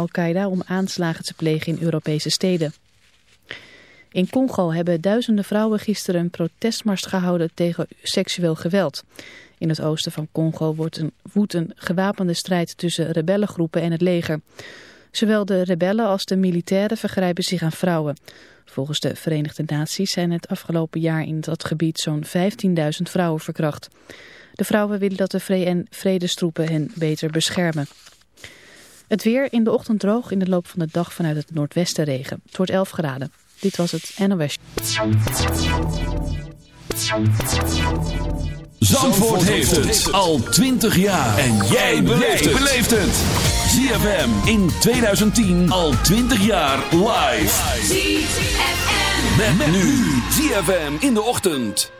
Al-Qaeda om aanslagen te plegen in Europese steden. In Congo hebben duizenden vrouwen gisteren een protestmars gehouden tegen seksueel geweld. In het oosten van Congo wordt een, woedt een gewapende strijd tussen rebellengroepen en het leger. Zowel de rebellen als de militairen vergrijpen zich aan vrouwen. Volgens de Verenigde Naties zijn het afgelopen jaar in dat gebied zo'n 15.000 vrouwen verkracht. De vrouwen willen dat de vredestroepen hen beter beschermen. Het weer in de ochtend droog, in de loop van de dag vanuit het noordwesten regen. Het wordt 11 graden. Dit was het NOS. Zandvoort heeft het al 20 jaar. En jij beleeft het. ZFM in 2010 al 20 jaar live. ZFM. Met, nu. ZFM in de ochtend.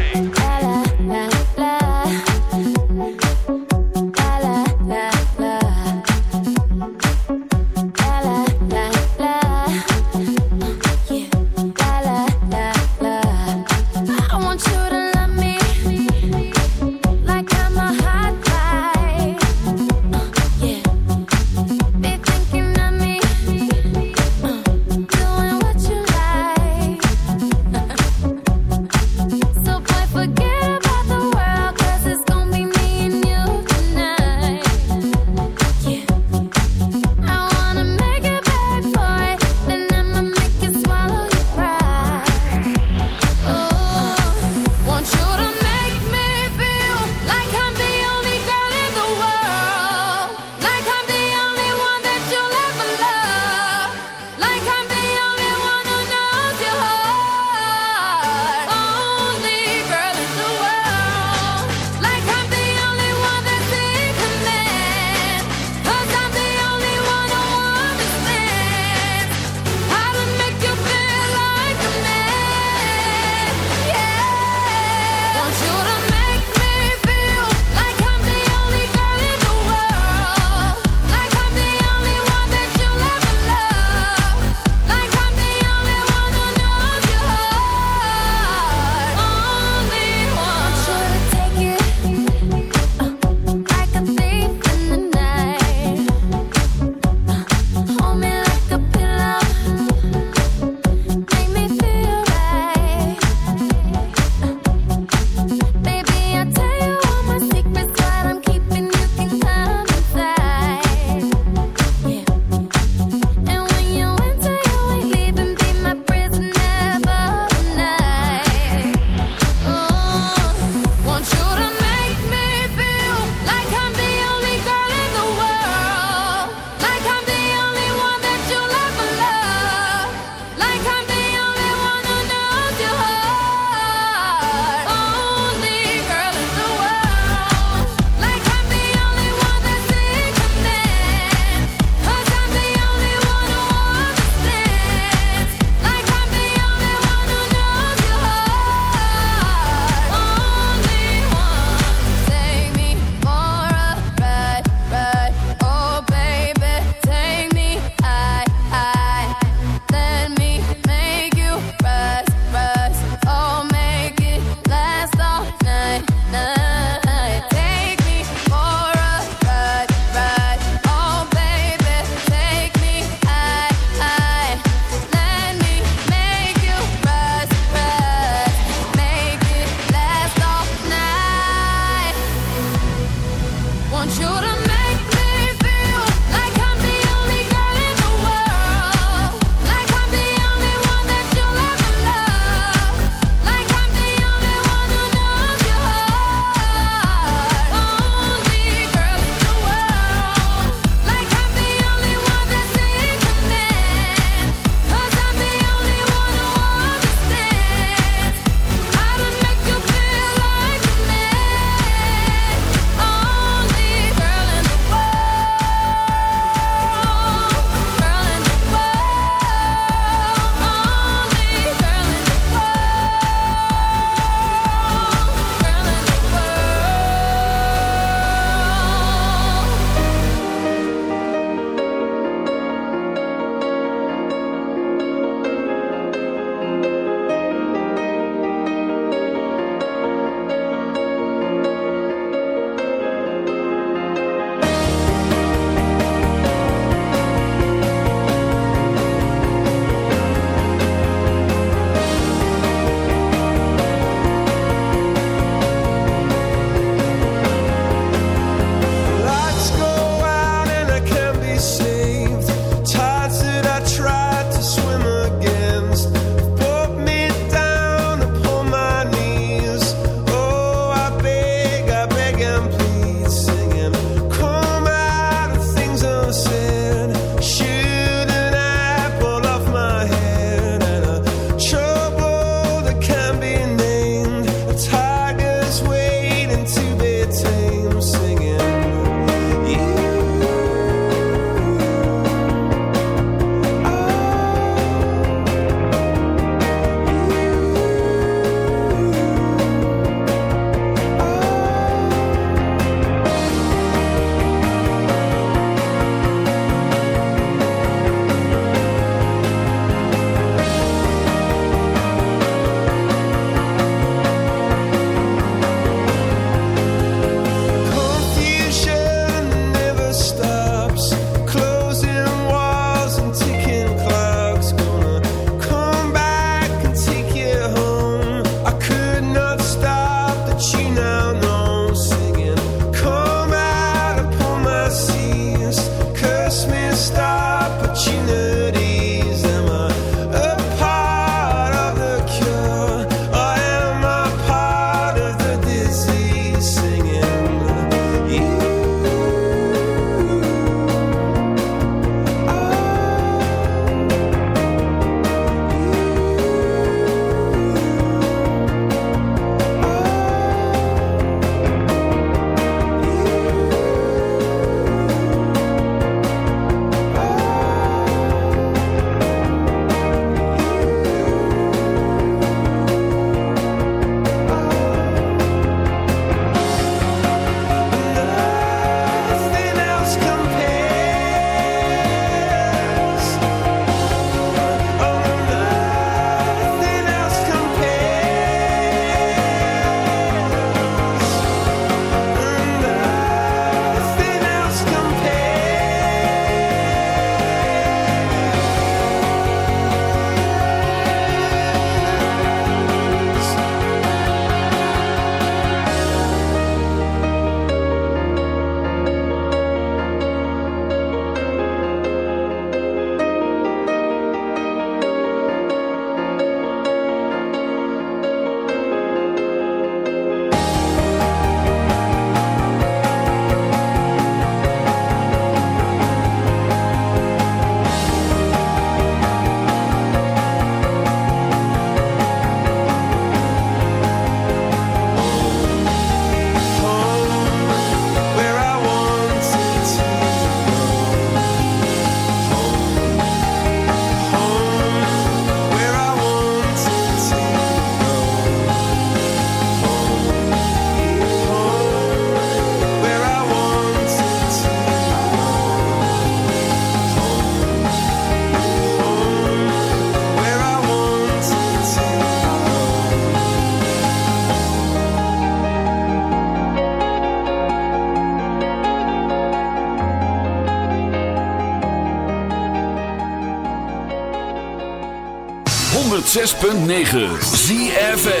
106.9 ZFN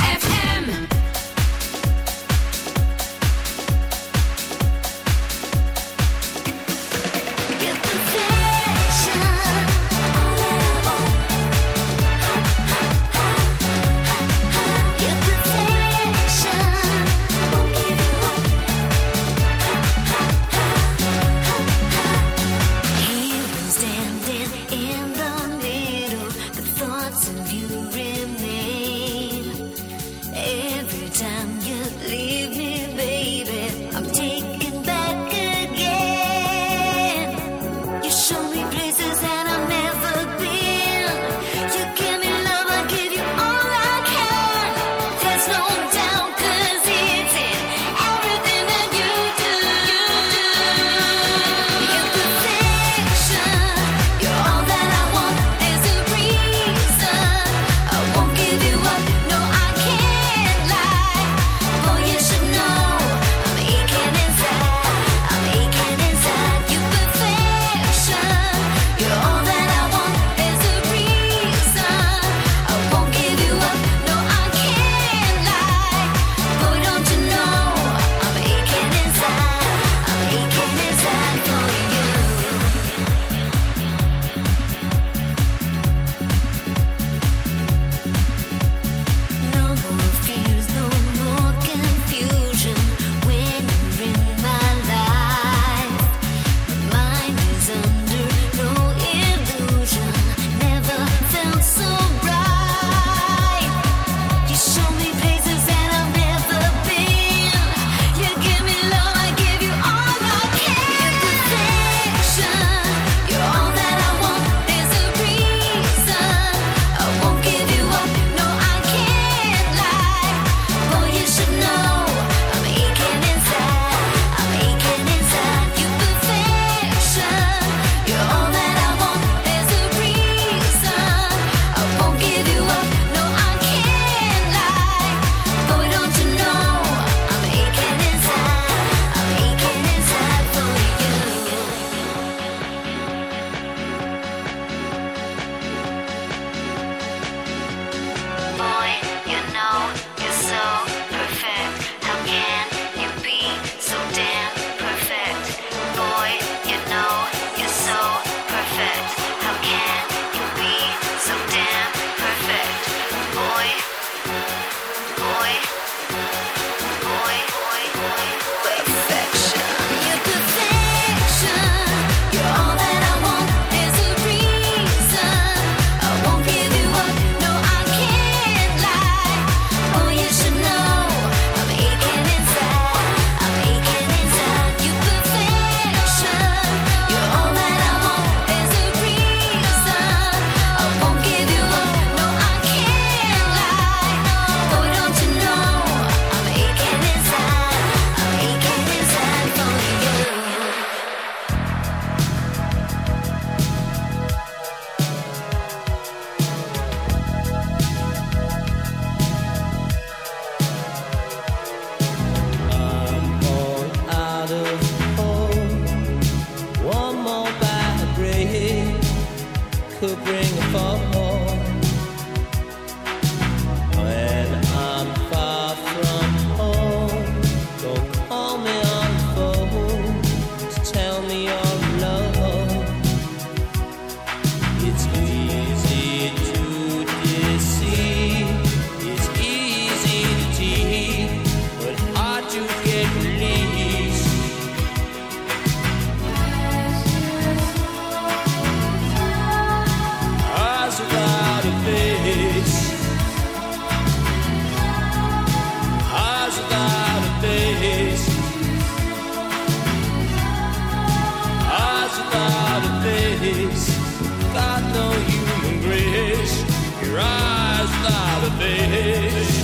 face. Without no human grace, your eyes without a face.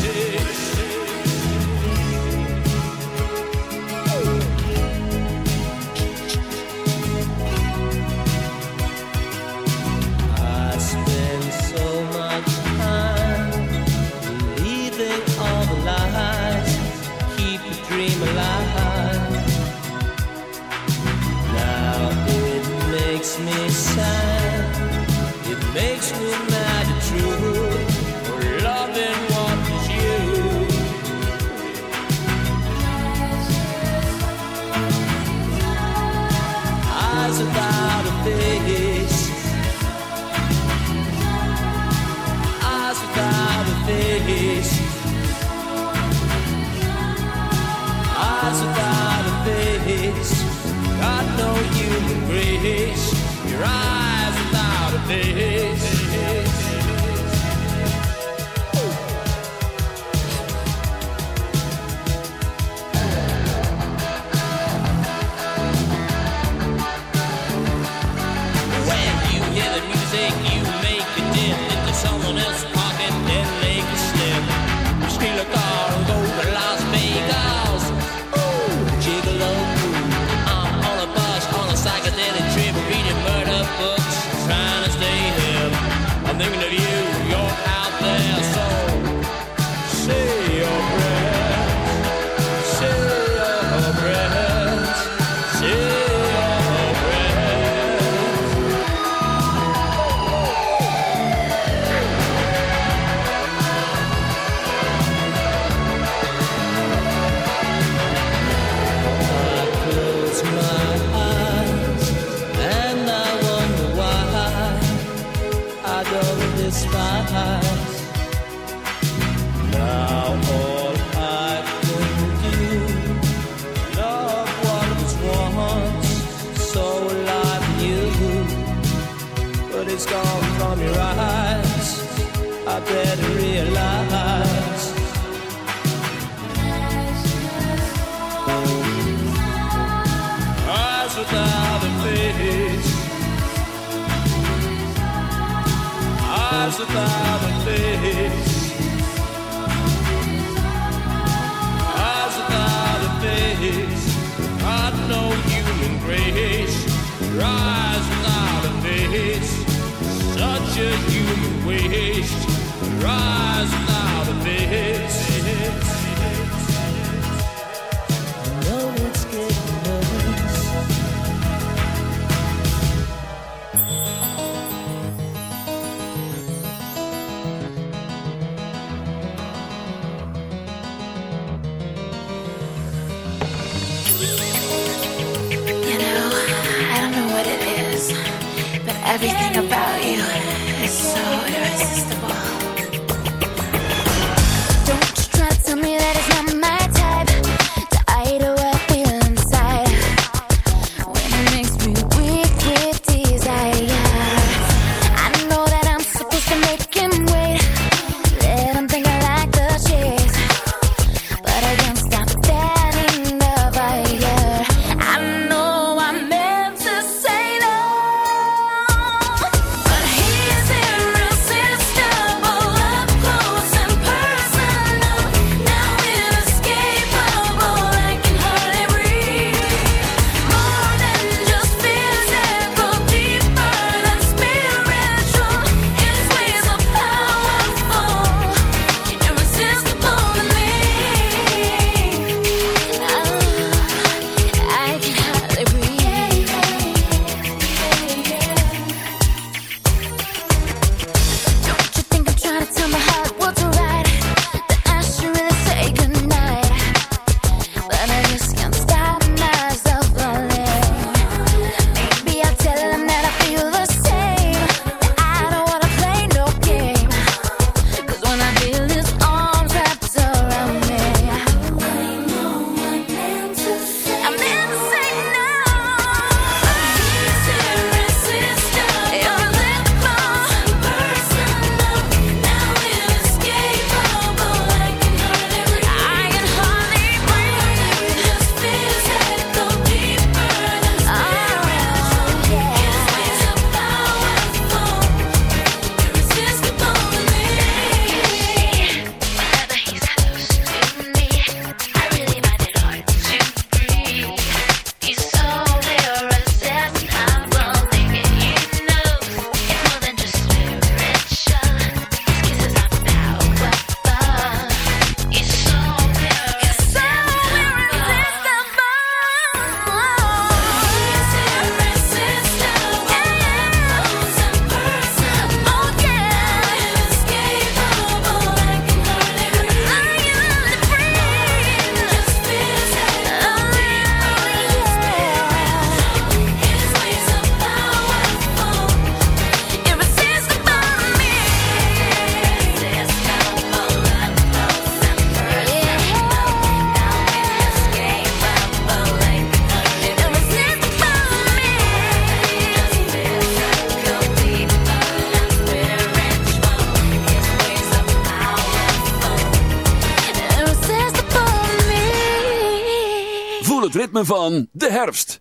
Ritme van de herfst.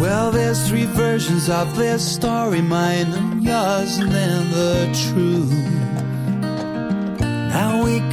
Well, there's three versions of this story, mine and yours, and then the truth.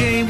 Shame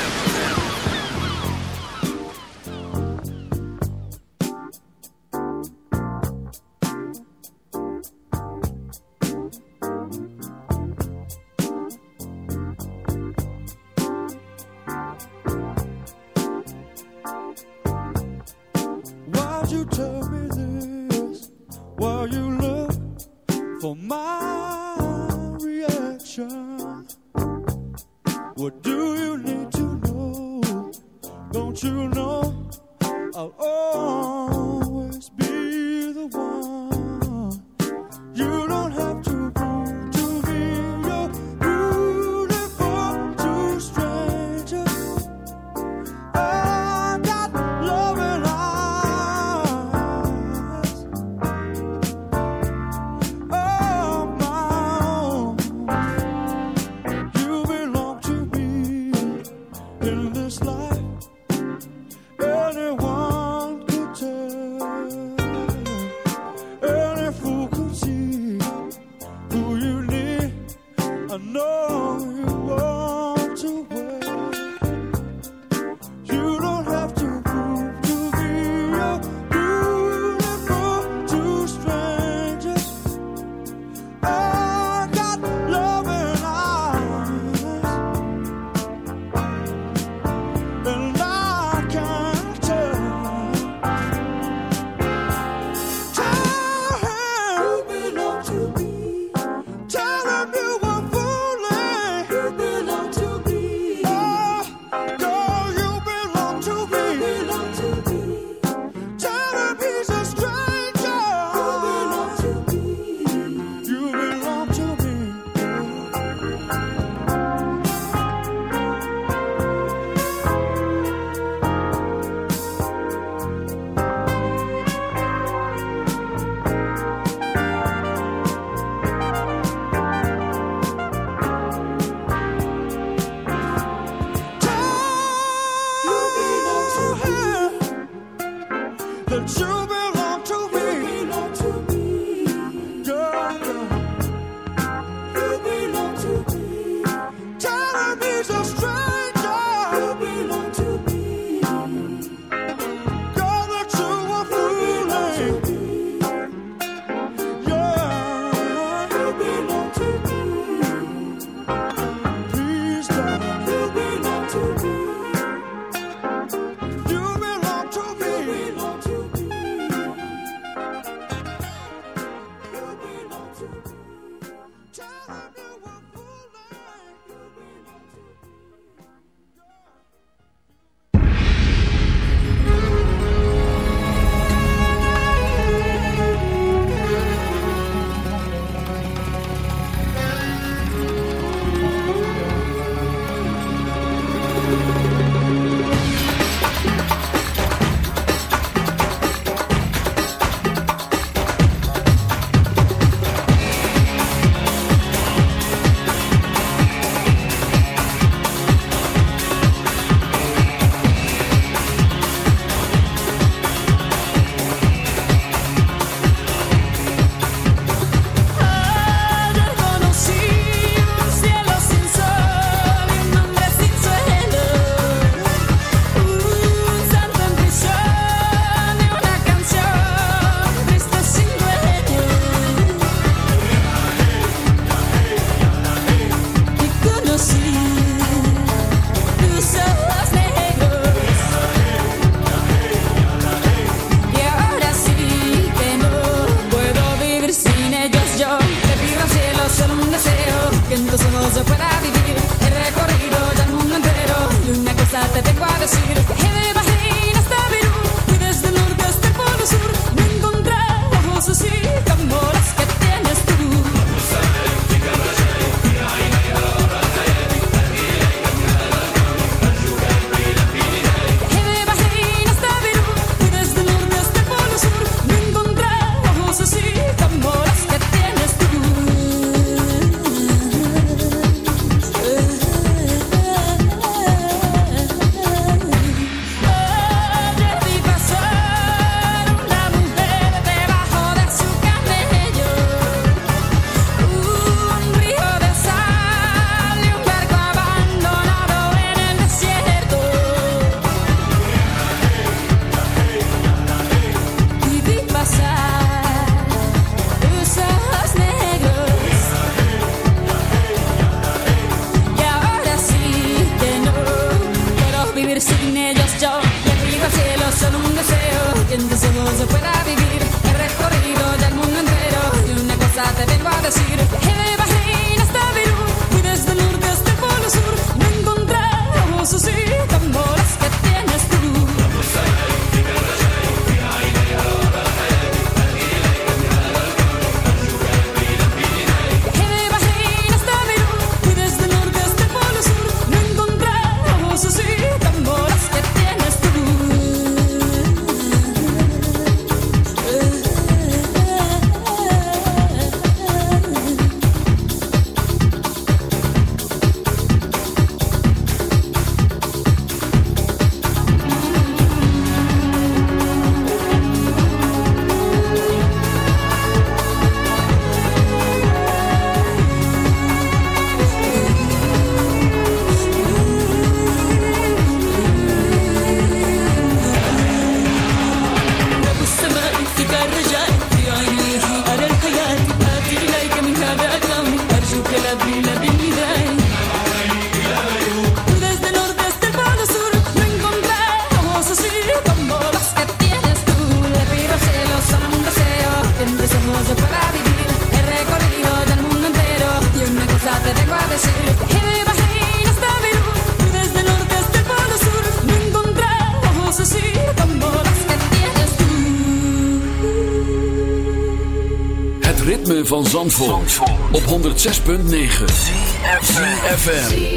reaction? What do you need to know? Don't you know I'll the truth. solo un deseo, que en tus ojos yo pueda vivir. He recorrido ya el mundo entero y una cosa te tengo a decir. 106.9 FM.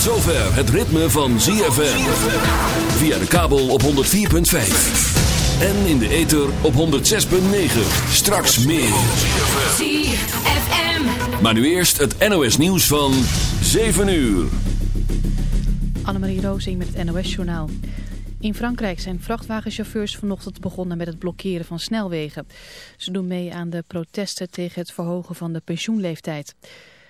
Zover het ritme van ZFM. Via de kabel op 104.5. En in de ether op 106.9. Straks meer. ZFM. Maar nu eerst het NOS nieuws van 7 uur. Annemarie Roosing met het NOS journaal. In Frankrijk zijn vrachtwagenchauffeurs vanochtend begonnen met het blokkeren van snelwegen. Ze doen mee aan de protesten tegen het verhogen van de pensioenleeftijd.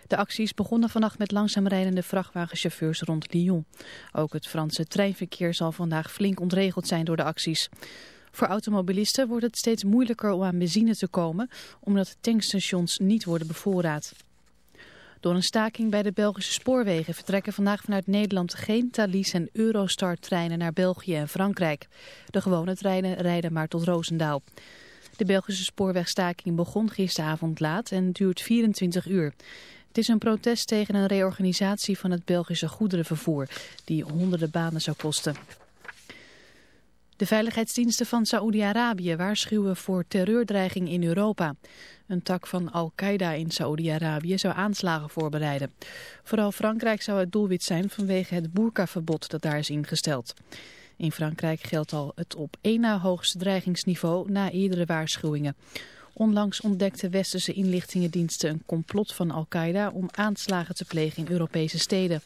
De acties begonnen vannacht met langzaam rijdende vrachtwagenchauffeurs rond Lyon. Ook het Franse treinverkeer zal vandaag flink ontregeld zijn door de acties. Voor automobilisten wordt het steeds moeilijker om aan benzine te komen, omdat tankstations niet worden bevoorraad. Door een staking bij de Belgische spoorwegen vertrekken vandaag vanuit Nederland geen Thalys en Eurostar treinen naar België en Frankrijk. De gewone treinen rijden maar tot Roosendaal. De Belgische spoorwegstaking begon gisteravond laat en duurt 24 uur. Het is een protest tegen een reorganisatie van het Belgische goederenvervoer, die honderden banen zou kosten. De veiligheidsdiensten van Saoedi-Arabië waarschuwen voor terreurdreiging in Europa. Een tak van Al-Qaeda in Saoedi-Arabië zou aanslagen voorbereiden. Vooral Frankrijk zou het doelwit zijn vanwege het boerkaverbod dat daar is ingesteld. In Frankrijk geldt al het op één na hoogste dreigingsniveau na eerdere waarschuwingen. Onlangs ontdekten westerse inlichtingendiensten een complot van Al-Qaeda om aanslagen te plegen in Europese steden.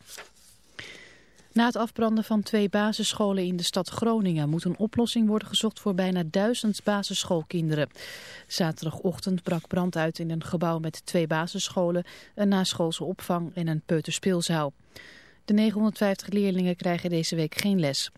Na het afbranden van twee basisscholen in de stad Groningen moet een oplossing worden gezocht voor bijna duizend basisschoolkinderen. Zaterdagochtend brak brand uit in een gebouw met twee basisscholen, een naschoolse opvang en een peuterspeelzaal. De 950 leerlingen krijgen deze week geen les.